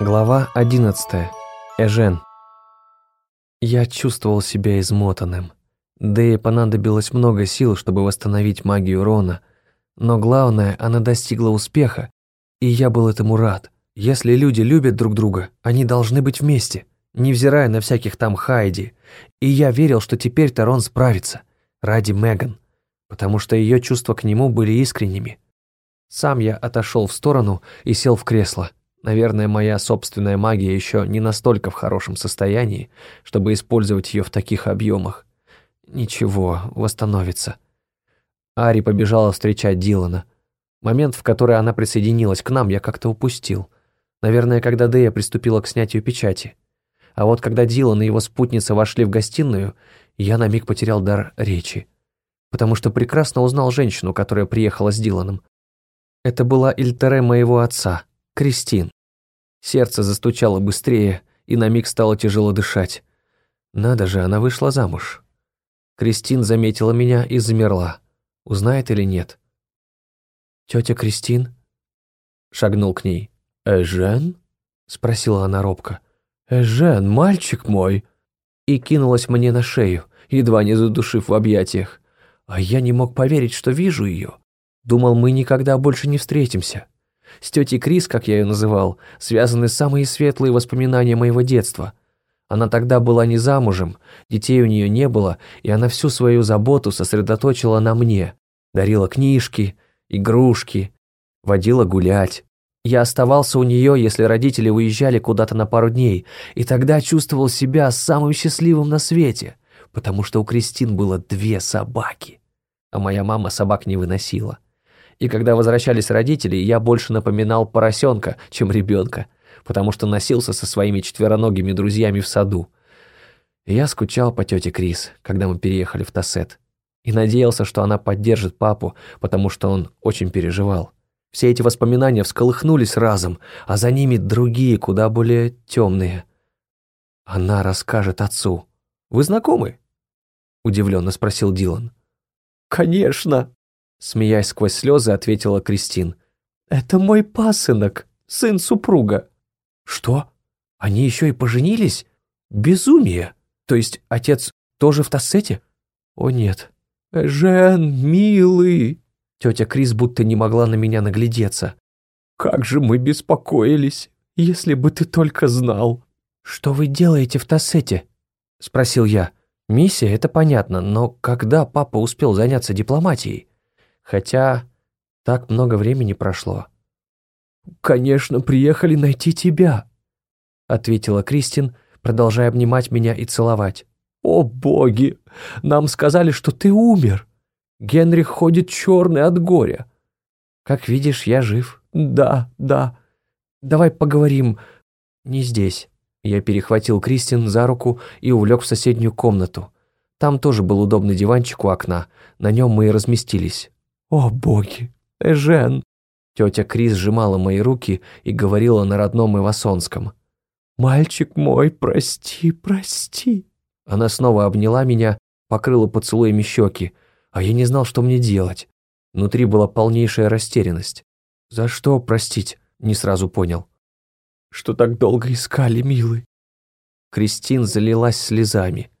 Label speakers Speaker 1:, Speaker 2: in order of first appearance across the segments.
Speaker 1: Глава 11. Эжен. Я чувствовал себя измотанным. Дэе понадобилось много сил, чтобы восстановить магию Рона, но главное, она достигла успеха, и я был этому рад. Если люди любят друг друга, они должны быть вместе, невзирая на всяких там Хайди, и я верил, что теперь-то Рон справится, ради Меган, потому что ее чувства к нему были искренними. Сам я отошел в сторону и сел в кресло. Наверное, моя собственная магия еще не настолько в хорошем состоянии, чтобы использовать ее в таких объемах. Ничего, восстановится. Ари побежала встречать Дилана. Момент, в который она присоединилась к нам, я как-то упустил. Наверное, когда Дэя приступила к снятию печати. А вот когда Дилан и его спутница вошли в гостиную, я на миг потерял дар речи. Потому что прекрасно узнал женщину, которая приехала с Диланом. Это была Ильтере моего отца, Кристин. Сердце застучало быстрее, и на миг стало тяжело дышать. Надо же, она вышла замуж. Кристин заметила меня и замерла. Узнает или нет? «Тетя Кристин?» Шагнул к ней. «Эжен?» Спросила она робко. «Эжен, мальчик мой!» И кинулась мне на шею, едва не задушив в объятиях. А я не мог поверить, что вижу ее. Думал, мы никогда больше не встретимся. С тетей Крис, как я ее называл, связаны самые светлые воспоминания моего детства. Она тогда была не замужем, детей у нее не было, и она всю свою заботу сосредоточила на мне. Дарила книжки, игрушки, водила гулять. Я оставался у нее, если родители уезжали куда-то на пару дней, и тогда чувствовал себя самым счастливым на свете, потому что у Кристин было две собаки, а моя мама собак не выносила и когда возвращались родители, я больше напоминал поросенка, чем ребенка, потому что носился со своими четвероногими друзьями в саду. я скучал по тете Крис, когда мы переехали в Тассет, и надеялся, что она поддержит папу, потому что он очень переживал. Все эти воспоминания всколыхнулись разом, а за ними другие, куда более темные. Она расскажет отцу. «Вы знакомы?» — удивленно спросил Дилан. «Конечно!» Смеясь сквозь слезы, ответила Кристин. «Это мой пасынок, сын супруга». «Что? Они еще и поженились? Безумие! То есть отец тоже в Тассете?» «О нет». «Жен, милый!» Тетя Крис будто не могла на меня наглядеться. «Как же мы беспокоились, если бы ты только знал!» «Что вы делаете в Тассете?» — спросил я. «Миссия, это понятно, но когда папа успел заняться дипломатией?» Хотя так много времени прошло. «Конечно, приехали найти тебя», — ответила Кристин, продолжая обнимать меня и целовать. «О, боги! Нам сказали, что ты умер. Генрих ходит черный от горя». «Как видишь, я жив». «Да, да. Давай поговорим не здесь». Я перехватил Кристин за руку и увлек в соседнюю комнату. Там тоже был удобный диванчик у окна, на нем мы и разместились. «О, боги! Эжен!» Тетя Крис сжимала мои руки и говорила на родном ивасонском. «Мальчик мой, прости, прости!» Она снова обняла меня, покрыла поцелуями щеки, а я не знал, что мне делать. Внутри была полнейшая растерянность. «За что простить?» — не сразу понял. «Что так долго искали, милый?» Кристин залилась слезами.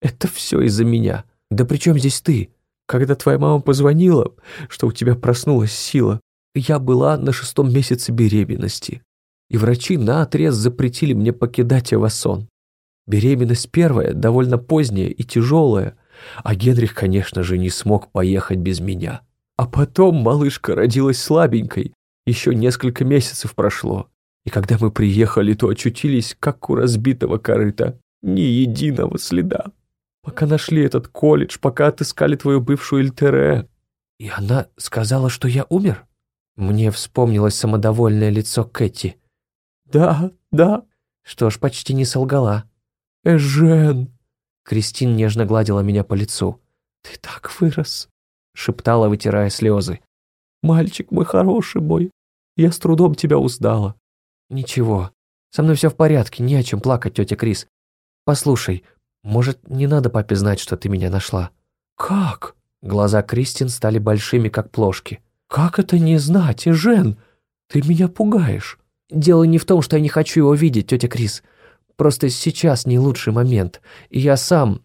Speaker 1: «Это все из-за меня. Да при чем здесь ты?» Когда твоя мама позвонила, что у тебя проснулась сила, я была на шестом месяце беременности, и врачи наотрез запретили мне покидать Эвасон. Беременность первая, довольно поздняя и тяжелая, а Генрих, конечно же, не смог поехать без меня. А потом малышка родилась слабенькой, еще несколько месяцев прошло, и когда мы приехали, то очутились, как у разбитого корыта, ни единого следа пока нашли этот колледж, пока отыскали твою бывшую Эльтере». «И она сказала, что я умер?» Мне вспомнилось самодовольное лицо Кэти. «Да, да». Что ж, почти не солгала. «Эжен!» Кристин нежно гладила меня по лицу. «Ты так вырос!» Шептала, вытирая слезы. «Мальчик мой хороший мой, я с трудом тебя узнала». «Ничего, со мной все в порядке, не о чем плакать, тетя Крис. Послушай, может, не надо папе знать, что ты меня нашла?» «Как?» Глаза Кристин стали большими, как плошки. «Как это не знать, Жен? Ты меня пугаешь. Дело не в том, что я не хочу его видеть, тетя Крис. Просто сейчас не лучший момент, и я сам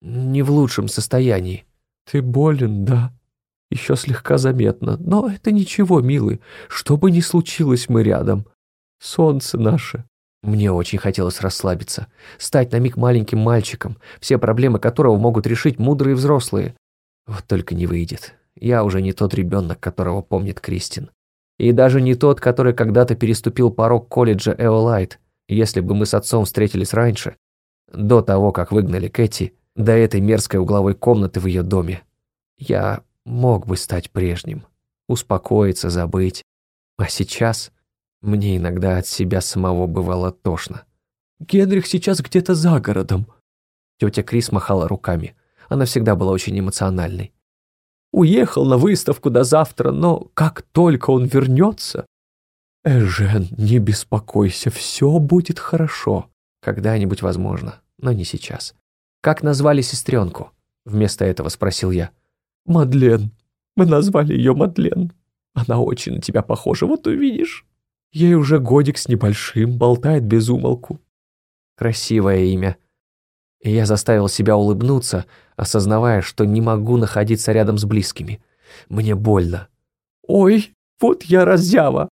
Speaker 1: не в лучшем состоянии».
Speaker 2: «Ты болен, да?» Еще слегка заметно, но это ничего, милый. Что бы ни случилось, мы рядом. Солнце наше.
Speaker 1: Мне очень хотелось расслабиться, стать на миг маленьким мальчиком, все проблемы которого могут решить мудрые взрослые. Вот только не выйдет. Я уже не тот ребенок, которого помнит Кристин. И даже не тот, который когда-то переступил порог колледжа Эолайт. Если бы мы с отцом встретились раньше, до того, как выгнали Кэти, до этой мерзкой угловой комнаты в ее доме, я мог бы стать прежним, успокоиться, забыть. А сейчас мне иногда от себя самого бывало тошно.
Speaker 2: «Генрих сейчас где-то за городом».
Speaker 1: Тетя Крис махала руками. Она всегда была очень эмоциональной.
Speaker 2: «Уехал на выставку до завтра, но как только он вернется...» «Эжен, не беспокойся, все будет хорошо».
Speaker 1: «Когда-нибудь возможно, но не сейчас». «Как назвали сестренку?» Вместо этого спросил я.
Speaker 2: «Мадлен. Мы назвали ее Мадлен. Она очень на тебя похожа, вот увидишь». Ей уже годик с небольшим, болтает без умолку.
Speaker 1: Красивое имя. И я заставил себя улыбнуться, осознавая, что не могу находиться рядом с близкими. Мне больно.
Speaker 2: «Ой, вот я раззява!»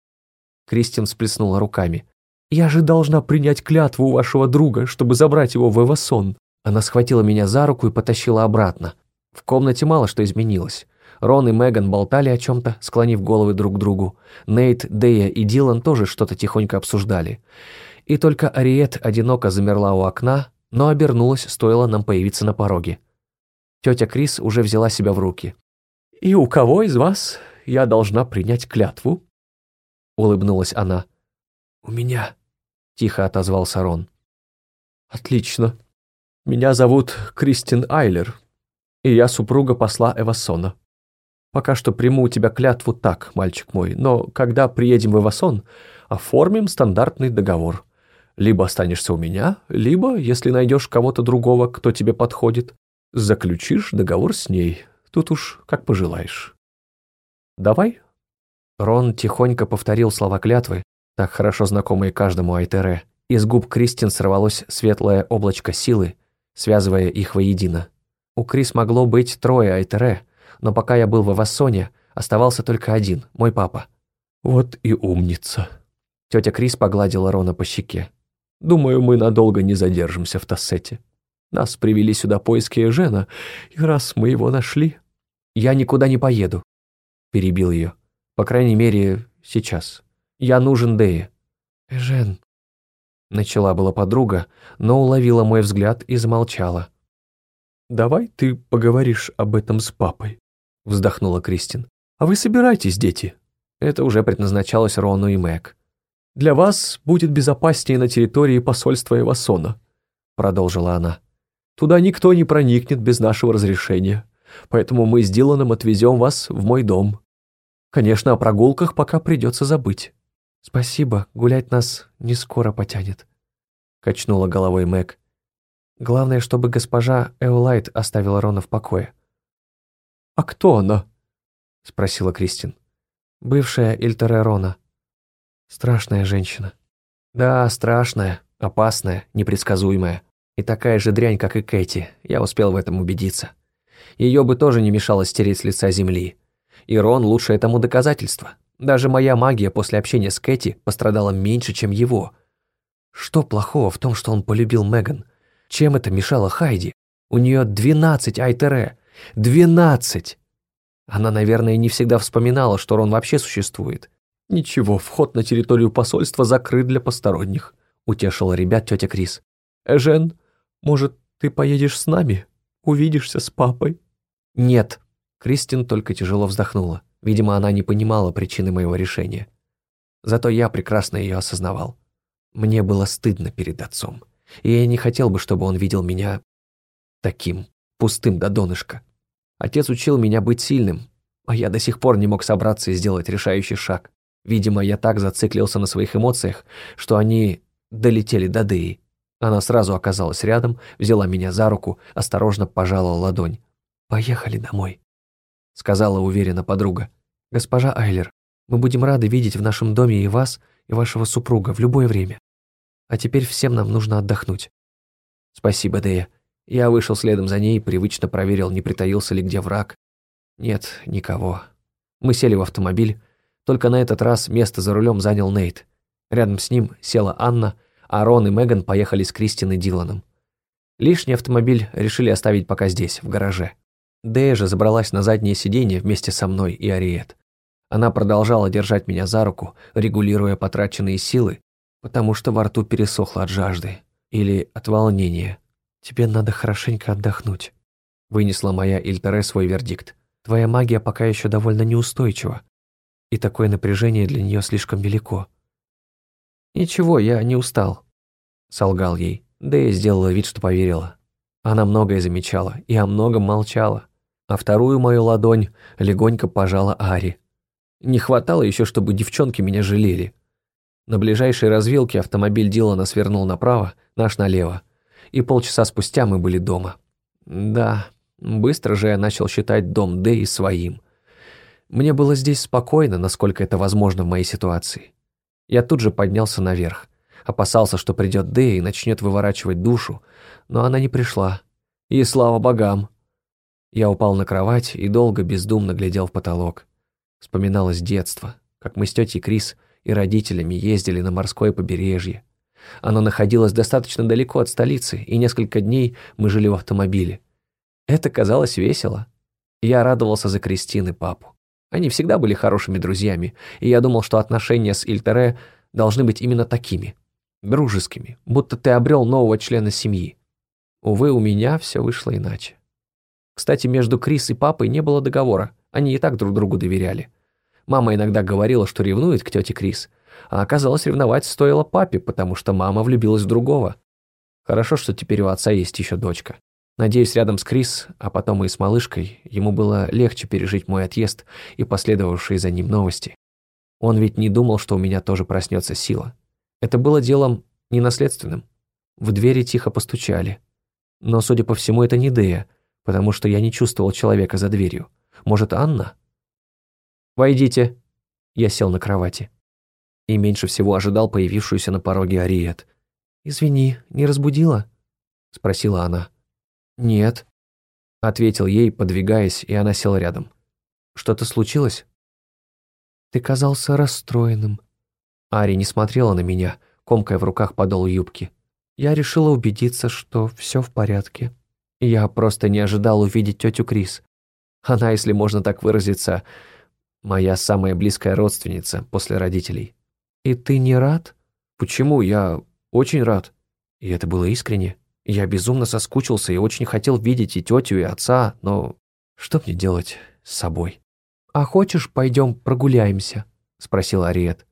Speaker 1: Кристин всплеснула руками.
Speaker 2: «Я же должна принять клятву у вашего друга, чтобы забрать его в Эвасон».
Speaker 1: Она схватила меня за руку и потащила обратно. В комнате мало что изменилось. Рон и Меган болтали о чем-то, склонив головы друг к другу. Нейт, Дея и Дилан тоже что-то тихонько обсуждали. И только Ариет одиноко замерла у окна, но обернулась, стоило нам появиться на пороге. Тетя Крис уже взяла себя в руки.
Speaker 2: «И у кого из вас я должна принять клятву?»
Speaker 1: Улыбнулась она. «У меня», — тихо отозвался Рон.
Speaker 2: «Отлично. Меня зовут Кристин Айлер, и я супруга посла Эвасона. Пока что приму у тебя клятву так, мальчик мой, но когда приедем в Эвасон, оформим стандартный договор. Либо останешься у меня, либо, если найдешь кого-то другого, кто тебе подходит, заключишь договор с ней. Тут уж как пожелаешь. Давай?»
Speaker 1: Рон тихонько повторил слова клятвы, так хорошо знакомые каждому Айтере. Из губ Кристин сорвалось светлое облачко силы, связывая их воедино. У Крис могло быть трое Айтере, но пока я был в Авассоне, оставался только один, мой папа.
Speaker 2: «Вот и умница».
Speaker 1: Тетя Крис погладила Рона по щеке.
Speaker 2: «Думаю, мы надолго не задержимся в Тассете. Нас привели сюда поиски Эжена, и раз мы его нашли...»
Speaker 1: «Я никуда не поеду», — перебил ее. «По крайней мере, сейчас. Я нужен Дее».
Speaker 2: «Эжен...»
Speaker 1: Начала была подруга, но уловила мой взгляд и замолчала.
Speaker 2: «Давай ты поговоришь об этом с папой», — вздохнула Кристин. «А вы собирайтесь, дети».
Speaker 1: Это уже предназначалось Рону и Мэг.
Speaker 2: «Для вас будет безопаснее на территории посольства Эвасона», — продолжила она. «Туда никто не проникнет без нашего разрешения, поэтому мы с Диланом отвезем вас в мой дом. Конечно, о прогулках пока придется забыть».
Speaker 1: «Спасибо, гулять нас не скоро потянет», — качнула головой Мэг. Главное, чтобы госпожа Эолайт оставила Рона в покое.
Speaker 2: «А кто она?»
Speaker 1: — спросила Кристин. «Бывшая Ильтере Рона. Страшная женщина». «Да, страшная, опасная, непредсказуемая. И такая же дрянь, как и Кэти, я успел в этом убедиться. Ее бы тоже не мешало стереть с лица земли. И Рон лучшее тому доказательство. Даже моя магия после общения с Кэти пострадала меньше, чем его. Что плохого в том, что он полюбил Меган? Чем это мешало Хайди? У нее двенадцать Айтере. Двенадцать! Она, наверное, не всегда вспоминала, что Рон вообще существует.
Speaker 2: «Ничего, вход на территорию посольства закрыт для посторонних», — утешила ребят тетя Крис. «Эжен, может, ты поедешь с нами? Увидишься с папой?»
Speaker 1: «Нет», — Кристин только тяжело вздохнула. Видимо, она не понимала причины моего решения. Зато я прекрасно ее осознавал. Мне было стыдно перед отцом и я не хотел бы, чтобы он видел меня таким, пустым до донышка. Отец учил меня быть сильным, а я до сих пор не мог собраться и сделать решающий шаг. Видимо, я так зациклился на своих эмоциях, что они долетели до Деи. Она сразу оказалась рядом, взяла меня за руку, осторожно пожала ладонь. «Поехали домой», — сказала уверенно подруга. «Госпожа Айлер, мы будем рады видеть в нашем доме и вас, и вашего супруга в любое время. А теперь всем нам нужно отдохнуть».
Speaker 2: «Спасибо, Дея». Я вышел следом за ней, привычно проверил, не притаился ли где враг. Нет, никого. Мы сели в автомобиль. Только на этот раз место за рулем занял Нейт. Рядом с ним села Анна, а Рон и Меган поехали с Кристин и Диланом. Лишний автомобиль решили оставить пока здесь, в гараже. Дэя же забралась на заднее сиденье вместе со мной и Ариет. Она продолжала держать меня за руку, регулируя потраченные силы, потому что во рту пересохло от жажды или от волнения.
Speaker 1: «Тебе надо хорошенько отдохнуть», — вынесла моя Ильтере свой вердикт. «Твоя магия пока еще довольно неустойчива, и такое напряжение для нее слишком велико».
Speaker 2: «Ничего, я не устал», — солгал ей. Дэя сделала вид, что поверила. Она многое замечала и о многом молчала, а вторую мою ладонь легонько пожала Ари. Не хватало еще, чтобы девчонки меня жалели. На ближайшей развилке автомобиль Дилана свернул направо, наш налево, и полчаса спустя мы были дома. Да, быстро же я начал считать дом Дэи своим. Мне было здесь спокойно, насколько это возможно в моей ситуации. Я тут же поднялся наверх. Опасался, что придет Дэя и начнет выворачивать душу, но она не пришла. И слава богам. Я упал на кровать и долго бездумно глядел в потолок. Вспоминалось детство, как мы с тетей Крис и родителями ездили на морское побережье. Оно находилось достаточно далеко от столицы, и несколько дней мы жили в автомобиле. Это казалось весело. Я радовался за Кристин и папу. Они всегда были хорошими друзьями, и я думал, что отношения с Ильтере должны быть именно такими дружескими, будто ты обрел нового члена семьи. Увы, у меня все вышло иначе. Кстати, между Крис и папой не было договора, они и так друг другу доверяли. Мама иногда говорила, что ревнует к тете Крис, а оказалось, ревновать стоило папе, потому что мама влюбилась в другого. Хорошо, что теперь у отца есть еще дочка. Надеюсь, рядом с Крис, а потом и с малышкой, ему было легче пережить мой отъезд и последовавшие за ним новости. Он ведь не думал, что у меня тоже проснется сила. Это было делом ненаследственным. В двери тихо постучали. Но, судя по всему, это не Дея, потому что я не чувствовал человека за дверью. Может, Анна? «Войдите». Я сел на кровати. И меньше всего ожидал появившуюся на пороге Ариет.
Speaker 1: «Извини, не разбудила?»
Speaker 2: Спросила она. «Нет», — ответил ей, подвигаясь, и она села рядом. «Что-то случилось?»
Speaker 1: «Ты казался расстроенным»,
Speaker 2: Ари не смотрела на меня, комкая в руках подол юбки.
Speaker 1: Я решила убедиться, что все в порядке.
Speaker 2: Я просто не ожидал увидеть тетю Крис. Она, если можно так выразиться, моя самая близкая родственница после родителей.
Speaker 1: И ты не рад?
Speaker 2: Почему? Я очень рад. И это было искренне. Я безумно соскучился и очень хотел видеть и тетю, и отца, но что мне делать с собой?
Speaker 1: «А хочешь, пойдем прогуляемся?» — спросил Ариет.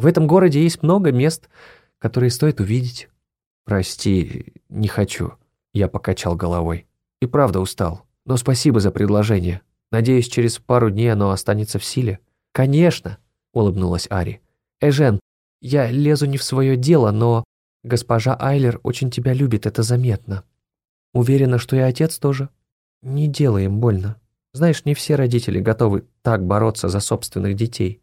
Speaker 2: В этом городе есть много мест, которые стоит увидеть. Прости, не хочу. Я покачал головой. И правда устал. Но спасибо за предложение. Надеюсь, через пару дней оно останется в силе.
Speaker 1: Конечно, улыбнулась Ари. Эжен, я лезу не в свое дело, но госпожа Айлер очень тебя любит, это заметно. Уверена, что и отец тоже. Не делай им больно. Знаешь, не все родители готовы так бороться за собственных детей.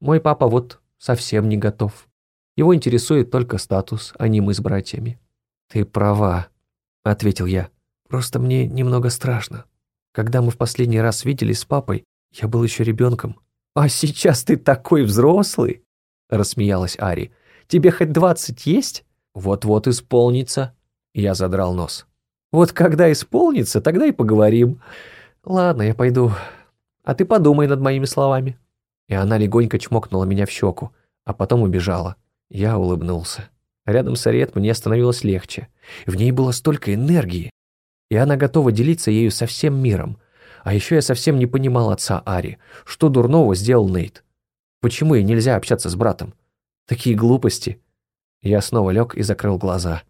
Speaker 1: Мой папа вот совсем не готов. Его интересует только статус, а не мы с братьями.
Speaker 2: «Ты права», — ответил я.
Speaker 1: «Просто мне немного страшно. Когда мы в последний раз виделись с папой, я был еще ребенком».
Speaker 2: «А сейчас ты такой взрослый!» — рассмеялась Ари. «Тебе хоть двадцать есть?» «Вот-вот исполнится». Я задрал нос. «Вот когда исполнится, тогда и поговорим. Ладно, я пойду. А ты подумай над моими словами» и она легонько чмокнула меня в щеку, а потом убежала. Я улыбнулся. Рядом с Ариет мне становилось легче. В ней было столько энергии, и она готова делиться ею со всем миром. А еще я совсем не понимал отца Ари. Что дурного сделал Нейт? Почему ей нельзя общаться с братом? Такие глупости. Я снова лег и закрыл глаза.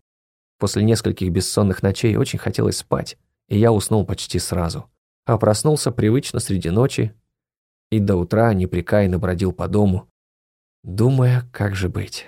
Speaker 2: После нескольких бессонных ночей очень хотелось спать, и я уснул почти сразу. А проснулся привычно среди ночи и до утра непрекаянно бродил по дому, думая, как же быть.